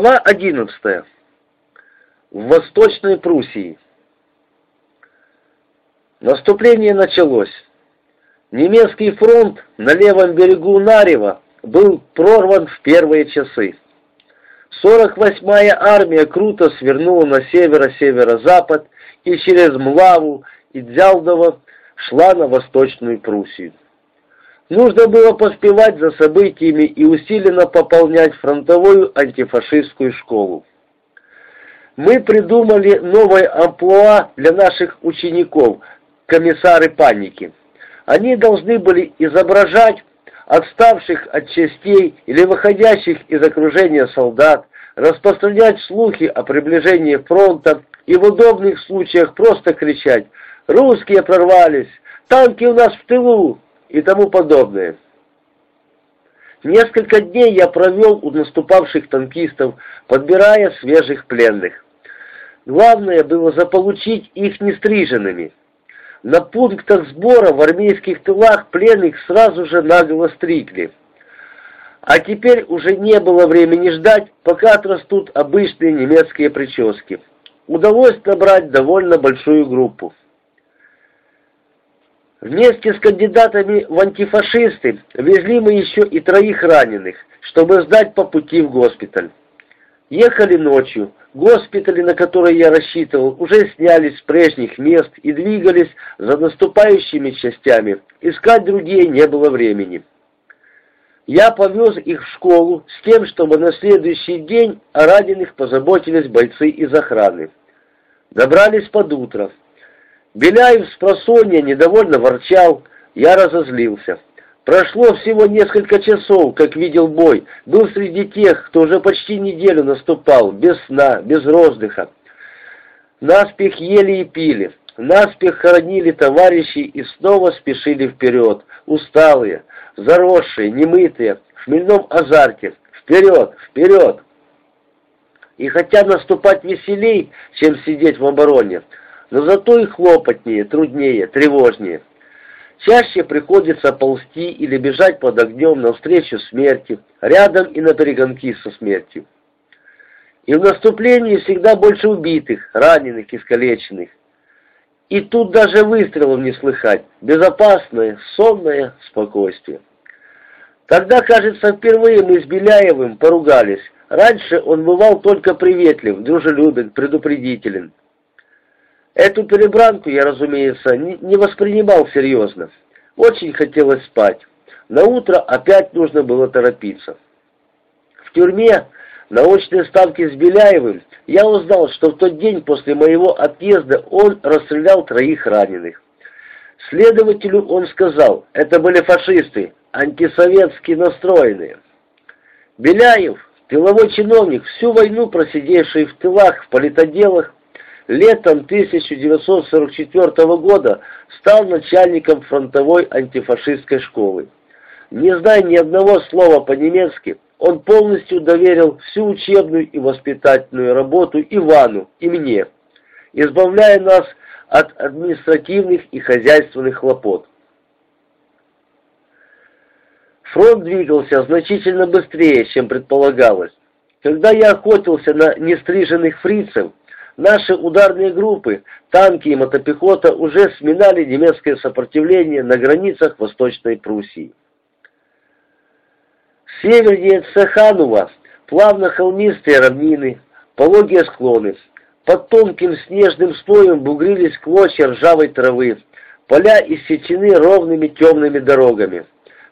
Глава 11. В Восточной Пруссии. Наступление началось. Немецкий фронт на левом берегу Нарева был прорван в первые часы. 48-я армия круто свернула на северо-северо-запад и через Млаву и Дзялдово шла на Восточную Пруссию. Нужно было поспевать за событиями и усиленно пополнять фронтовую антифашистскую школу. Мы придумали новое амплуа для наших учеников, комиссары паники. Они должны были изображать отставших от частей или выходящих из окружения солдат, распространять слухи о приближении фронта и в удобных случаях просто кричать «Русские прорвались! Танки у нас в тылу! И тому подобное. Несколько дней я провел у наступавших танкистов, подбирая свежих пленных. Главное было заполучить их нестриженными. На пунктах сбора в армейских тылах пленных сразу же нагло стригли. А теперь уже не было времени ждать, пока отрастут обычные немецкие прически. Удалось набрать довольно большую группу. Вместе с кандидатами в антифашисты везли мы еще и троих раненых, чтобы сдать по пути в госпиталь. Ехали ночью. Госпитали, на которые я рассчитывал, уже снялись с прежних мест и двигались за наступающими частями. Искать другие не было времени. Я повез их в школу с тем, чтобы на следующий день о раненых позаботились бойцы из охраны. Добрались под утро. Беляев с просонья недовольно ворчал, я разозлился. Прошло всего несколько часов, как видел бой, был среди тех, кто уже почти неделю наступал, без сна, без роздыха. Наспех ели и пили, наспех хоронили товарищей и снова спешили вперед, усталые, заросшие, немытые, в хмельном азарте, вперед, вперед. И хотя наступать веселей, чем сидеть в обороне, но зато и хлопотнее, труднее, тревожнее. Чаще приходится ползти или бежать под огнем навстречу смерти, рядом и на перегонки со смертью. И в наступлении всегда больше убитых, раненых, искалеченных. И тут даже выстрелов не слыхать, безопасное, сонное спокойствие. Тогда, кажется, впервые мы с Беляевым поругались. Раньше он бывал только приветлив, дружелюбен, предупредителен. Эту перебранку я, разумеется, не воспринимал серьезно. Очень хотелось спать. На утро опять нужно было торопиться. В тюрьме на очной ставке с Беляевым я узнал, что в тот день после моего отъезда он расстрелял троих раненых. Следователю он сказал, это были фашисты, антисоветски настроенные. Беляев, тыловой чиновник, всю войну просидевший в тылах, в политоделах, летом 1944 года стал начальником фронтовой антифашистской школы. Не зная ни одного слова по-немецки, он полностью доверил всю учебную и воспитательную работу Ивану и мне, избавляя нас от административных и хозяйственных хлопот. Фронт двигался значительно быстрее, чем предполагалось. Когда я охотился на нестриженных фрицев, Наши ударные группы, танки и мотопехота уже сминали немецкое сопротивление на границах Восточной Пруссии. Севернее Цеханова плавно холмистые равнины, пологие склоны. Под тонким снежным слоем бугрились клочья ржавой травы, поля иссечены ровными темными дорогами.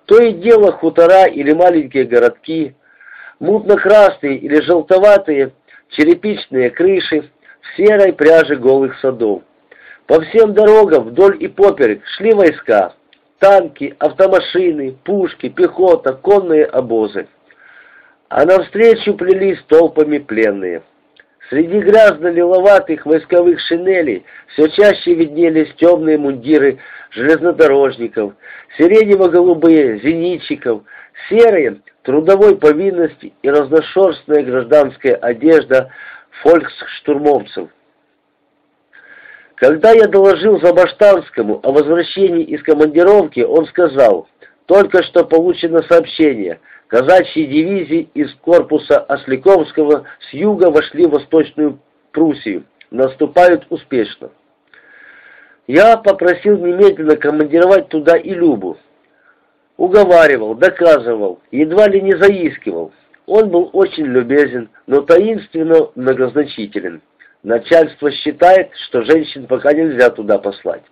То и дело хутора или маленькие городки, мутно-красные или желтоватые черепичные крыши, серой пряже голых садов. По всем дорогам вдоль и поперек шли войска, танки, автомашины, пушки, пехота, конные обозы. А навстречу плелись толпами пленные. Среди грязно-лиловатых войсковых шинелей все чаще виднелись темные мундиры железнодорожников, сиренево-голубые зенитчиков, серые трудовой повинности и разношерстная гражданская одежда фольксштурмовцев. Когда я доложил Забаштанскому о возвращении из командировки, он сказал, «Только что получено сообщение. казачьи дивизии из корпуса Осликовского с юга вошли в Восточную Пруссию, наступают успешно. Я попросил немедленно командировать туда и Любу. Уговаривал, доказывал, едва ли не заискивал. Он был очень любезен, но таинственно многозначителен. Начальство считает, что женщин пока нельзя туда послать.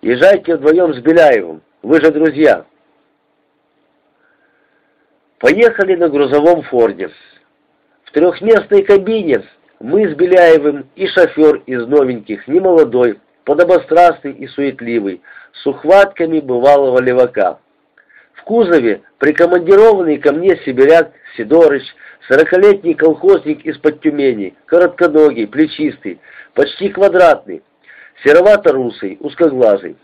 Езжайте вдвоем с Беляевым, вы же друзья. Поехали на грузовом форде. В трехместной кабине мы с Беляевым и шофер из новеньких, немолодой, подобострастный и суетливый, с ухватками бывалого левака. Кузове прикомандированный ко мне сибиряк Сидорыч, сорокалетний колхозник из-под Тюмени, коротконогий, плечистый, почти квадратный, серовато-русый, узкоглазый.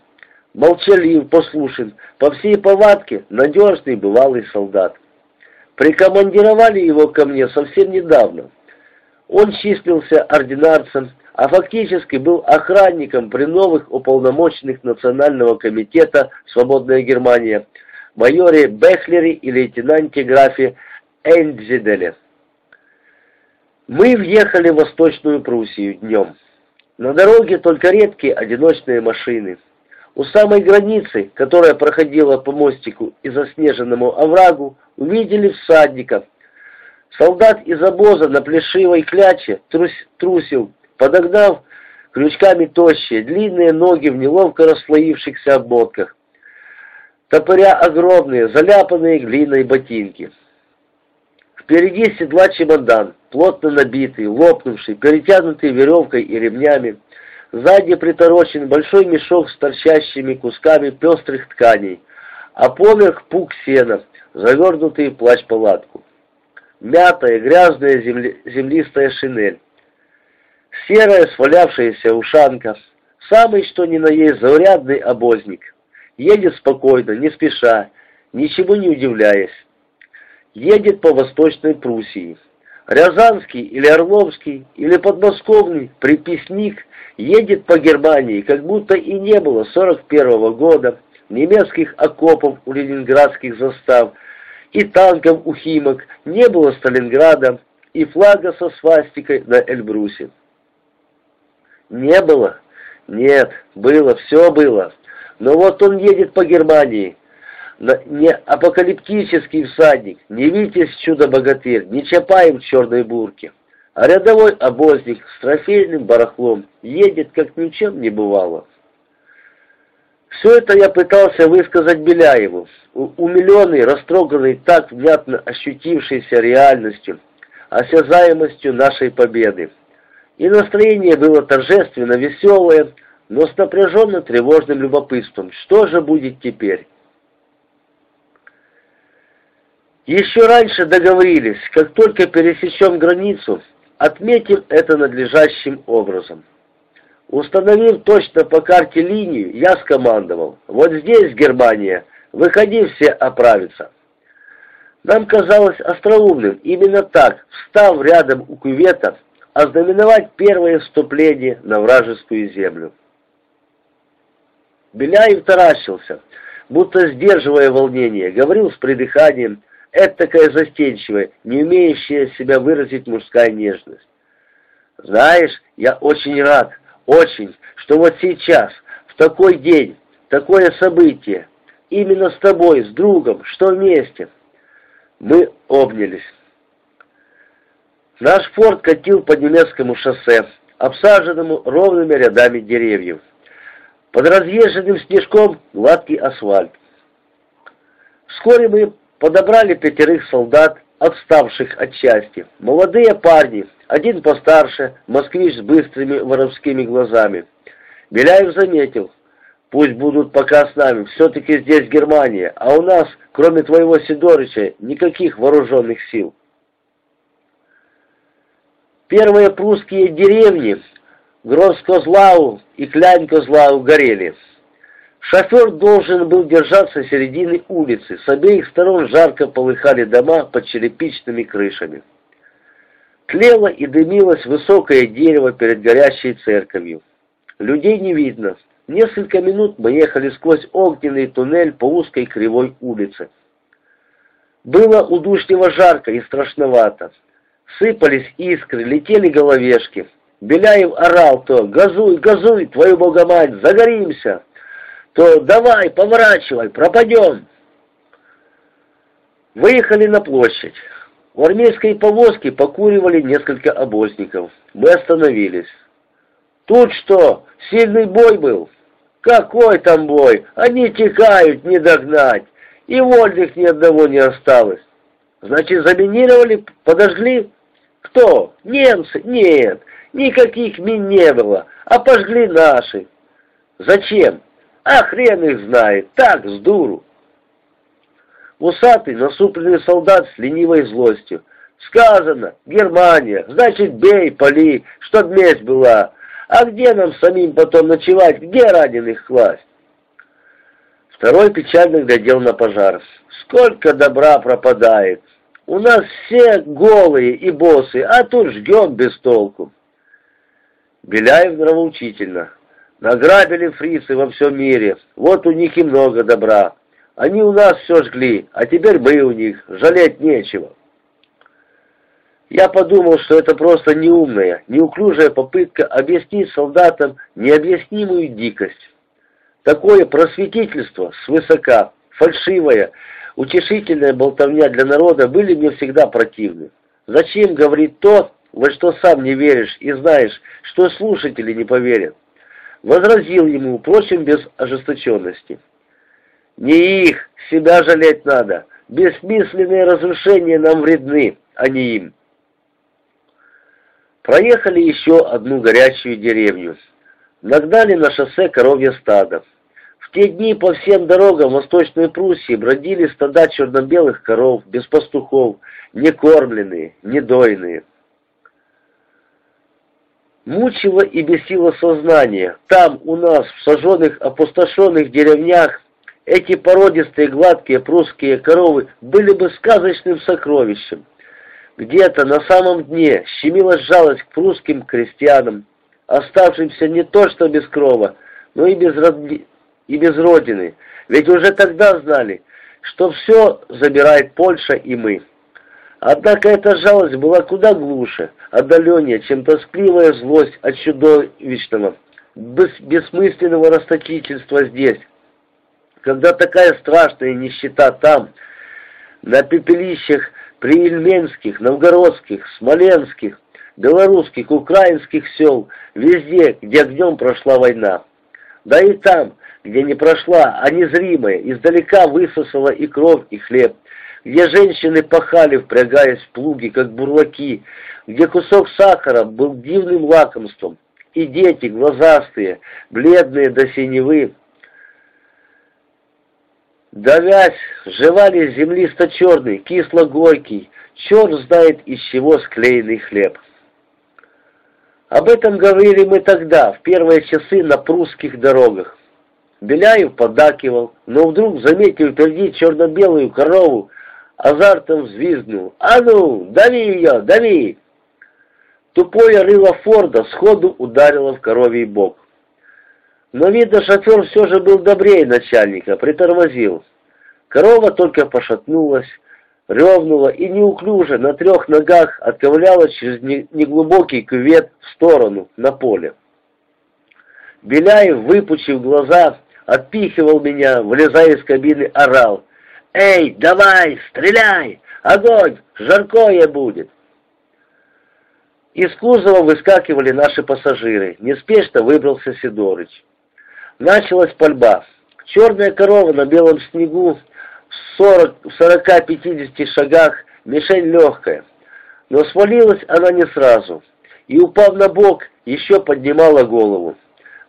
Молчалив, послушен, по всей повадке надежный бывалый солдат. Прикомандировали его ко мне совсем недавно. Он числился ординарцем, а фактически был охранником при новых уполномоченных Национального комитета «Свободная Германия» майоре Бехлере и лейтенанте графе Эйнзиделе. Мы въехали в Восточную Пруссию днем. На дороге только редкие одиночные машины. У самой границы, которая проходила по мостику и заснеженному оврагу, увидели всадника. Солдат из обоза на плешивой кляче трус, трусил, подогнав крючками тощие, длинные ноги в неловко расслоившихся обмотках. Топоря огромные, заляпанные глиной ботинки. Впереди седла чемодан, плотно набитый, лопнувший, перетянутый веревкой и ремнями. Сзади приторочен большой мешок с торчащими кусками пестрых тканей, а поверх пук сена, завернутый в плащ-палатку. Мятая, грязная земли, землистая шинель. Серая свалявшаяся ушанка. Самый что ни на есть заурядный обозник. Едет спокойно, не спеша, ничего не удивляясь. Едет по Восточной Пруссии. Рязанский или Орловский или подмосковный приписник едет по Германии, как будто и не было 41 -го года, немецких окопов у ленинградских застав, и танков у Химок, не было Сталинграда и флага со свастикой на Эльбрусе. Не было? Нет, было, все было. Но вот он едет по Германии. Не апокалиптический всадник, не Витязь чудо-богатырь, не Чапаев в черной бурке, а рядовой обозник с трофейным барахлом едет, как ни в чем не бывало. Все это я пытался высказать Беляеву, умиленный, растроганный, так внятно ощутившейся реальностью, осязаемостью нашей победы. И настроение было торжественно веселое, но с напряженно тревожным любопытством. Что же будет теперь? Еще раньше договорились, как только пересечем границу, отметим это надлежащим образом. Установив точно по карте линию, я скомандовал, вот здесь Германия, выходи все оправиться. Нам казалось остроумным именно так, встав рядом у кювета, ознаменовать первое вступление на вражескую землю. Беляев таращился, будто сдерживая волнение, говорил с придыханием, такая застенчивая, не умеющая себя выразить мужская нежность. Знаешь, я очень рад, очень, что вот сейчас, в такой день, такое событие, именно с тобой, с другом, что вместе. Мы обнялись. Наш форт катил по немецкому шоссе, обсаженному ровными рядами деревьев. Под разъезженным снежком гладкий асфальт. Вскоре мы подобрали пятерых солдат, отставших от части. Молодые парни, один постарше, москвич с быстрыми воровскими глазами. Беляев заметил, пусть будут пока с нами, все-таки здесь Германия, а у нас, кроме твоего Сидорыча, никаких вооруженных сил. Первые прусские деревни Гроз-Козлау и Клянь-Козлау горели. Шофер должен был держаться середины улицы, с обеих сторон жарко полыхали дома под черепичными крышами. Тлело и дымилось высокое дерево перед горящей церковью. Людей не видно. Несколько минут мы ехали сквозь огненный туннель по узкой кривой улице. Было удушливо жарко и страшновато. Сыпались искры, летели головешки. Беляев орал то «Газуй, газуй, твою богомать, загоримся!» то «Давай, поворачивай, пропадем!» Выехали на площадь. В армейской повозке покуривали несколько обозников. Мы остановились. «Тут что, сильный бой был?» «Какой там бой? Они текают, не догнать, и вольных ни одного не осталось». «Значит, заминировали, подожгли?» «Кто? Немцы? Нет, никаких мин не было, а пожгли наши». «Зачем?» «А хрен их знает, так, с дуру». Усатый, насупленный солдат с ленивой злостью. «Сказано, Германия, значит, бей, пали, чтоб месть была. А где нам самим потом ночевать, где раненых класть?» Второй печально глядел на пожар. «Сколько добра пропадает! У нас все голые и босы, а тут ждем без толку!» Беляев нравоучительно. «Награбили фрицы во всем мире, вот у них и много добра. Они у нас все жгли, а теперь мы у них, жалеть нечего». Я подумал, что это просто неумная, неуклюжая попытка объяснить солдатам необъяснимую дикость. Такое просветительство свысока, фальшивая, утешительная болтовня для народа были мне всегда противны. Зачем говорить то, во что сам не веришь и знаешь, что слушатели не поверят? Возразил ему, впрочем, без ожесточенности. Не их, себя жалеть надо. Бессмысленные разрушения нам вредны, а не им. Проехали еще одну горячую деревню. Нагнали на шоссе коровье стадо. В те дни по всем дорогам Восточной Пруссии бродили стада черно-белых коров, без пастухов, не кормленные, не дойные. Мучило и бесило сознание. Там, у нас, в сожженных, опустошенных деревнях, эти породистые, гладкие прусские коровы были бы сказочным сокровищем. Где-то на самом дне щемилась жалость к прусским крестьянам, оставшимся не то что без крова, но и без, родни... и без родины, ведь уже тогда знали, что все забирает Польша и мы. Однако эта жалость была куда глуше, отдаленнее, чем тоскливая злость от чудовищного, бес бессмысленного расточительства здесь, когда такая страшная нищета там, на пепелищах приильменских, новгородских, смоленских, белорусских, украинских сел, везде, где огнем прошла война. Да и там, где не прошла, а незримая, издалека высосала и кровь, и хлеб, где женщины пахали, впрягаясь в плуги, как бурлаки, где кусок сахара был дивным лакомством, и дети, глазастые, бледные до синевы, Давясь, жевали землисто-черный, кисло-горький, черт знает из чего склеенный хлеб. Об этом говорили мы тогда, в первые часы на прусских дорогах. Беляев подакивал, но вдруг, заметил впереди черно-белую корову, азартом взвизгнул. «А ну, дави ее, дави!» Тупое рыло Форда сходу ударило в коровий бок. Но, видно, шофер все же был добрее начальника, притормозил. Корова только пошатнулась, ревнула и неуклюже на трех ногах отковыляла через неглубокий кювет в сторону, на поле. Беляев, выпучив глаза, отпихивал меня, влезая из кабины, орал. «Эй, давай, стреляй! Огонь! Жаркое будет!» Из кузова выскакивали наши пассажиры. Неспешно выбрался Сидорыч. Началась пальба. Черная корова на белом снегу в 40-50 шагах, мишень легкая. Но свалилась она не сразу, и, упав на бок, еще поднимала голову.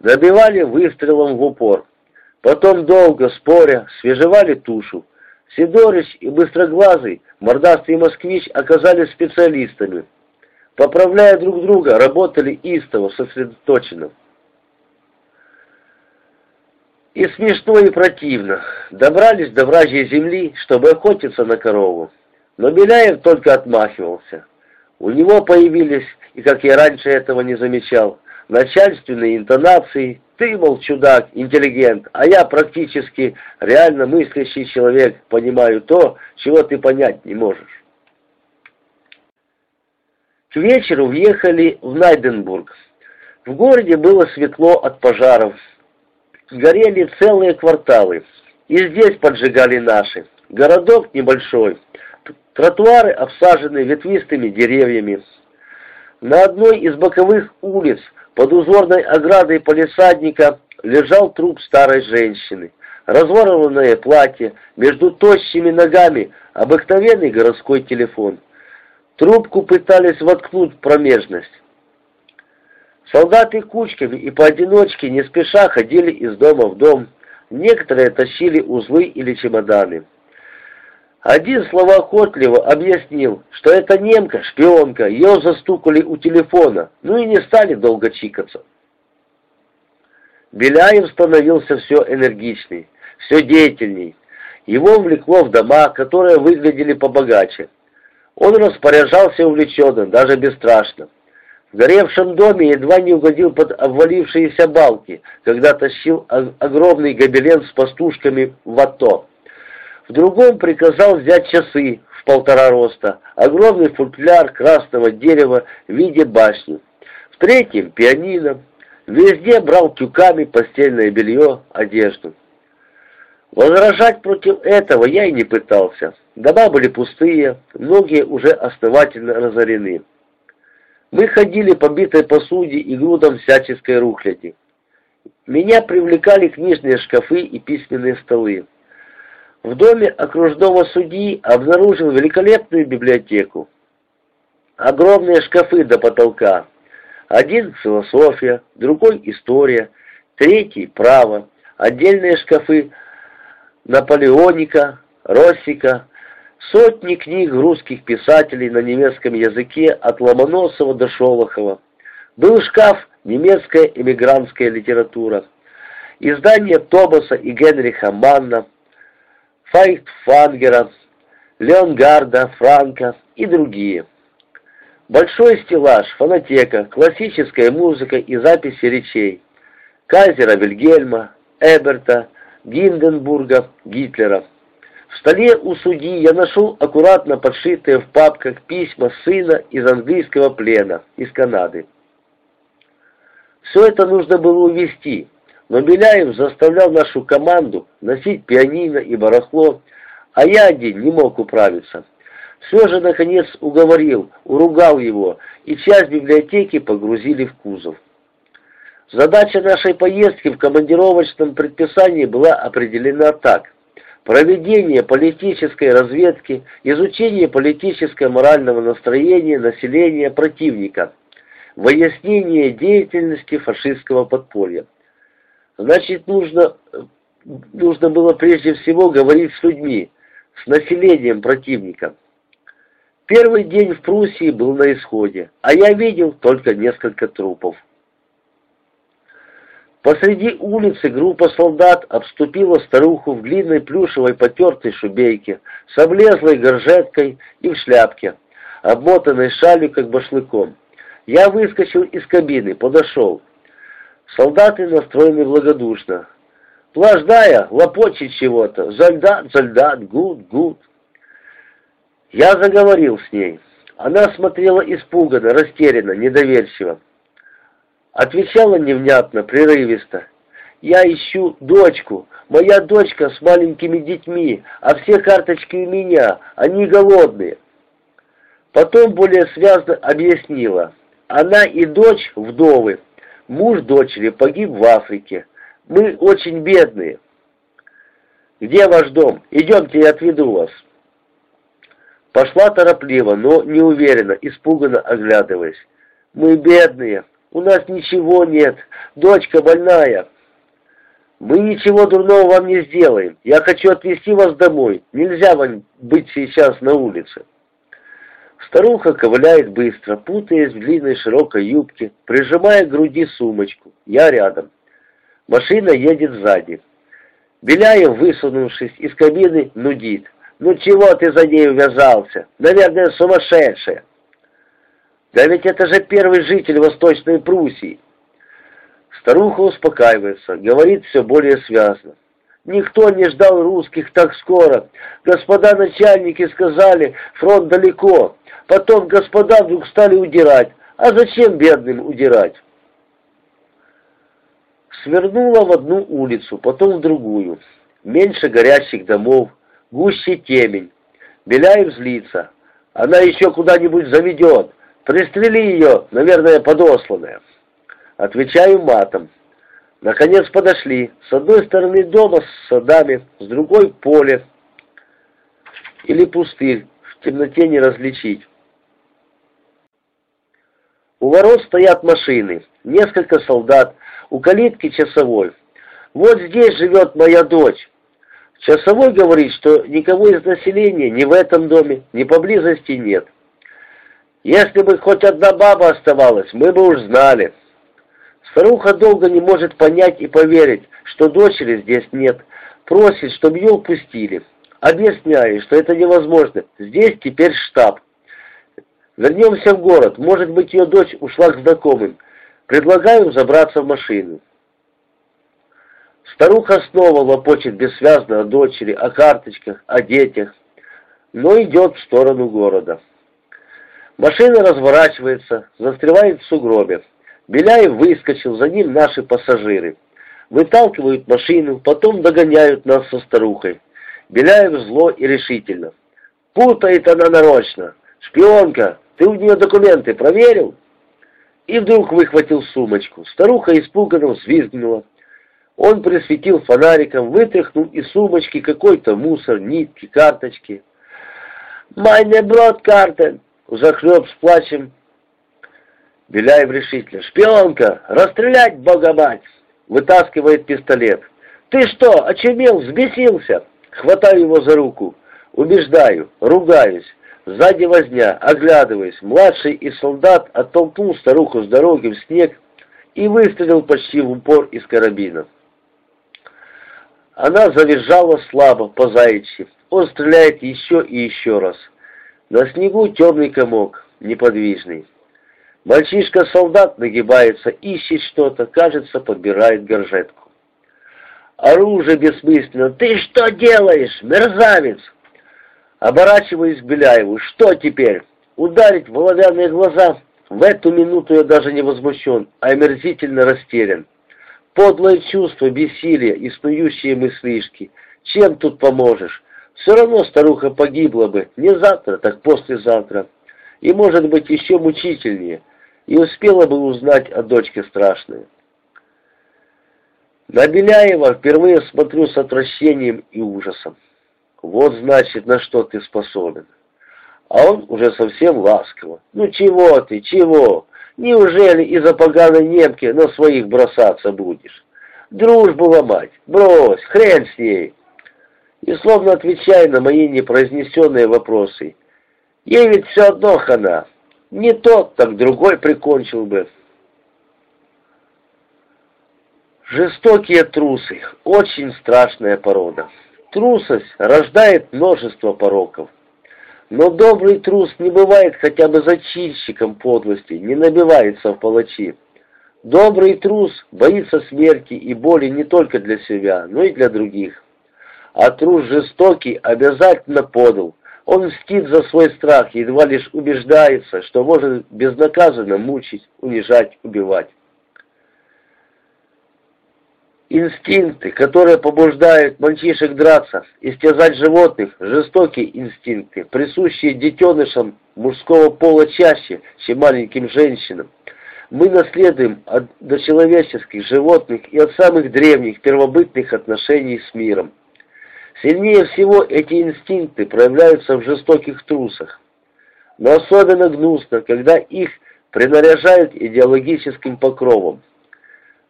Добивали выстрелом в упор. Потом долго, споря, свежевали тушу. Сидорыч и Быстроглазый, мордастый москвич, оказались специалистами. Поправляя друг друга, работали истово, сосредоточенно. И смешно, и противно. Добрались до вражьей земли, чтобы охотиться на корову. Но Беляев только отмахивался. У него появились, и как я раньше этого не замечал, начальственные интонации, Ты, мол, чудак, интеллигент, а я практически реально мыслящий человек, понимаю то, чего ты понять не можешь. К вечеру въехали в Найденбург. В городе было светло от пожаров. Горели целые кварталы. И здесь поджигали наши. Городок небольшой. Тротуары обсажены ветвистыми деревьями. На одной из боковых улиц под узорной оградой полисадника лежал труп старой женщины. Разворованное платье, между тощими ногами обыкновенный городской телефон. Трубку пытались воткнуть в промежность. Солдаты кучками и поодиночке не спеша ходили из дома в дом. Некоторые тащили узлы или чемоданы. Один словоохотливо объяснил, что это немка, шпионка, ее застукали у телефона, ну и не стали долго чикаться. Беляев становился все энергичней, все деятельней. Его влекло в дома, которые выглядели побогаче. Он распоряжался увлеченно, даже бесстрашно. В горевшем доме едва не угодил под обвалившиеся балки, когда тащил огромный гобелен с пастушками в АТО. В другом приказал взять часы в полтора роста, огромный футляр красного дерева в виде башни. В третьем — пианино. Везде брал тюками постельное белье, одежду. Возражать против этого я и не пытался. Дома были пустые, многие уже основательно разорены. Мы ходили по битой посуде и грудам всяческой рухляди. Меня привлекали книжные шкафы и письменные столы. В доме окружного судьи обнаружил великолепную библиотеку. Огромные шкафы до потолка. Один — философия, другой — история, третий — право. Отдельные шкафы Наполеоника, Россика, сотни книг русских писателей на немецком языке от Ломоносова до Шолохова. Был шкаф «Немецкая эмигрантская литература», издания Тобаса и Генриха Манна, Файхтфангера, Леонгарда, Франка и другие. Большой стеллаж, фонотека, классическая музыка и записи речей. Кайзера Вильгельма, Эберта, Гинденбурга, Гитлера. В столе у судьи я нашел аккуратно подшитые в папках письма сына из английского плена, из Канады. Все это нужно было увезти, но Беляев заставлял нашу команду носить пианино и барахло, а я один не мог управиться. Все же, наконец, уговорил, уругал его, и часть библиотеки погрузили в кузов. Задача нашей поездки в командировочном предписании была определена так. Проведение политической разведки, изучение политическо-морального настроения населения противника, выяснение деятельности фашистского подполья. Значит, нужно, нужно было прежде всего говорить с людьми, с населением противника. Первый день в Пруссии был на исходе, а я видел только несколько трупов. Посреди улицы группа солдат обступила старуху в длинной плюшевой потертой шубейке, с облезлой горжеткой и в шляпке, обмотанной шалью, как башлыком. Я выскочил из кабины, подошел. Солдаты настроены благодушно. Плаждая, лопочет чего-то. Зальдат, зальдат, гуд, гуд. Я заговорил с ней. Она смотрела испуганно, растерянно, недоверчиво. Отвечала невнятно, прерывисто. «Я ищу дочку. Моя дочка с маленькими детьми, а все карточки у меня. Они голодные». Потом более связно объяснила. Она и дочь вдовы. Муж дочери погиб в Африке. Мы очень бедные. Где ваш дом? Идемте, я отведу вас. Пошла торопливо, но неуверенно, испуганно оглядываясь. Мы бедные, у нас ничего нет, дочка больная. Мы ничего дурного вам не сделаем. Я хочу отвезти вас домой. Нельзя вам быть сейчас на улице. Старуха ковыляет быстро, путаясь в длинной широкой юбке, прижимая к груди сумочку. Я рядом. Машина едет сзади. Беляев, высунувшись из кабины, нудит. «Ну чего ты за ней увязался? Наверное, сумасшедшая!» «Да ведь это же первый житель Восточной Пруссии!» Старуха успокаивается, говорит все более связно. Никто не ждал русских так скоро. Господа начальники сказали, фронт далеко. Потом господа вдруг стали удирать. А зачем бедным удирать? Свернула в одну улицу, потом в другую. Меньше горящих домов, гуще темень. Беляев злится. Она еще куда-нибудь заведет. Пристрели ее, наверное, подосланная. Отвечаю матом. Наконец подошли. С одной стороны дома с садами, с другой поле. Или пустырь, в темноте не различить. У ворот стоят машины, несколько солдат, у калитки часовой. Вот здесь живет моя дочь. Часовой говорит, что никого из населения ни в этом доме, ни поблизости нет. Если бы хоть одна баба оставалась, мы бы уж знали. Старуха долго не может понять и поверить, что дочери здесь нет. Просит, чтобы ее упустили. Объясняю, что это невозможно. Здесь теперь штаб. Вернемся в город. Может быть, ее дочь ушла к знакомым. Предлагаю забраться в машину. Старуха снова лопочет бессвязно о дочери, о карточках, о детях, но идет в сторону города. Машина разворачивается, застревает в сугробе. Беляев выскочил, за ним наши пассажиры. Выталкивают машину, потом догоняют нас со старухой. Беляев зло и решительно. «Путает она нарочно! Шпионка, ты у нее документы проверил?» И вдруг выхватил сумочку. Старуха испуганно взвизгнула. Он присветил фонариком, вытряхнул из сумочки какой-то мусор, нитки, карточки. «Майне брод картен!» Захлеб с плачем Беляев решительно. «Шпионка! Расстрелять, бога мать!» Вытаскивает пистолет. «Ты что, очумел, взбесился?» Хватаю его за руку. Убеждаю, ругаюсь. Сзади возня, оглядываясь. Младший из солдат оттолкнул старуху с дороги в снег и выстрелил почти в упор из карабина. Она завизжала слабо, по заячьи. Он стреляет еще и еще раз. На снегу темный комок, неподвижный. Мальчишка-солдат нагибается, ищет что-то, кажется, подбирает горжетку. Оружие бессмысленно. «Ты что делаешь, мерзавец?» Оборачиваюсь к Беляеву. «Что теперь? Ударить в оловянные глаза?» В эту минуту я даже не возмущен, а омерзительно растерян. Подлое чувство, бессилие и снующие мыслишки. Чем тут поможешь? Все равно старуха погибла бы. Не завтра, так послезавтра. И, может быть, еще мучительнее – и успела бы узнать о дочке страшное. На Беляева впервые смотрю с отвращением и ужасом. Вот значит, на что ты способен. А он уже совсем ласково. Ну чего ты, чего? Неужели из-за поганой немки на своих бросаться будешь? Дружбу ломать? Брось, хрен с ней. И словно отвечая на мои непроизнесенные вопросы. Ей ведь все одно хана. Не тот, так другой прикончил бы. Жестокие трусы – очень страшная порода. Трусость рождает множество пороков. Но добрый трус не бывает хотя бы зачинщиком подлости, не набивается в палачи. Добрый трус боится смерти и боли не только для себя, но и для других. А трус жестокий обязательно подал – он мстит за свой страх, едва лишь убеждается, что может безнаказанно мучить, унижать, убивать. Инстинкты, которые побуждают мальчишек драться, истязать животных, жестокие инстинкты, присущие детенышам мужского пола чаще, чем маленьким женщинам. Мы наследуем от дочеловеческих животных и от самых древних первобытных отношений с миром. Сильнее всего эти инстинкты проявляются в жестоких трусах. Но особенно гнусно, когда их принаряжают идеологическим покровом.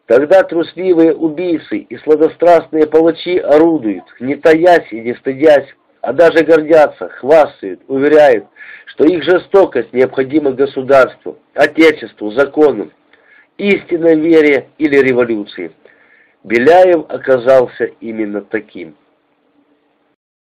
Тогда трусливые убийцы и сладострастные палачи орудуют, не таясь и не стыдясь, а даже гордятся, хвастают, уверяют, что их жестокость необходима государству, отечеству, закону, истинной вере или революции. Беляев оказался именно таким.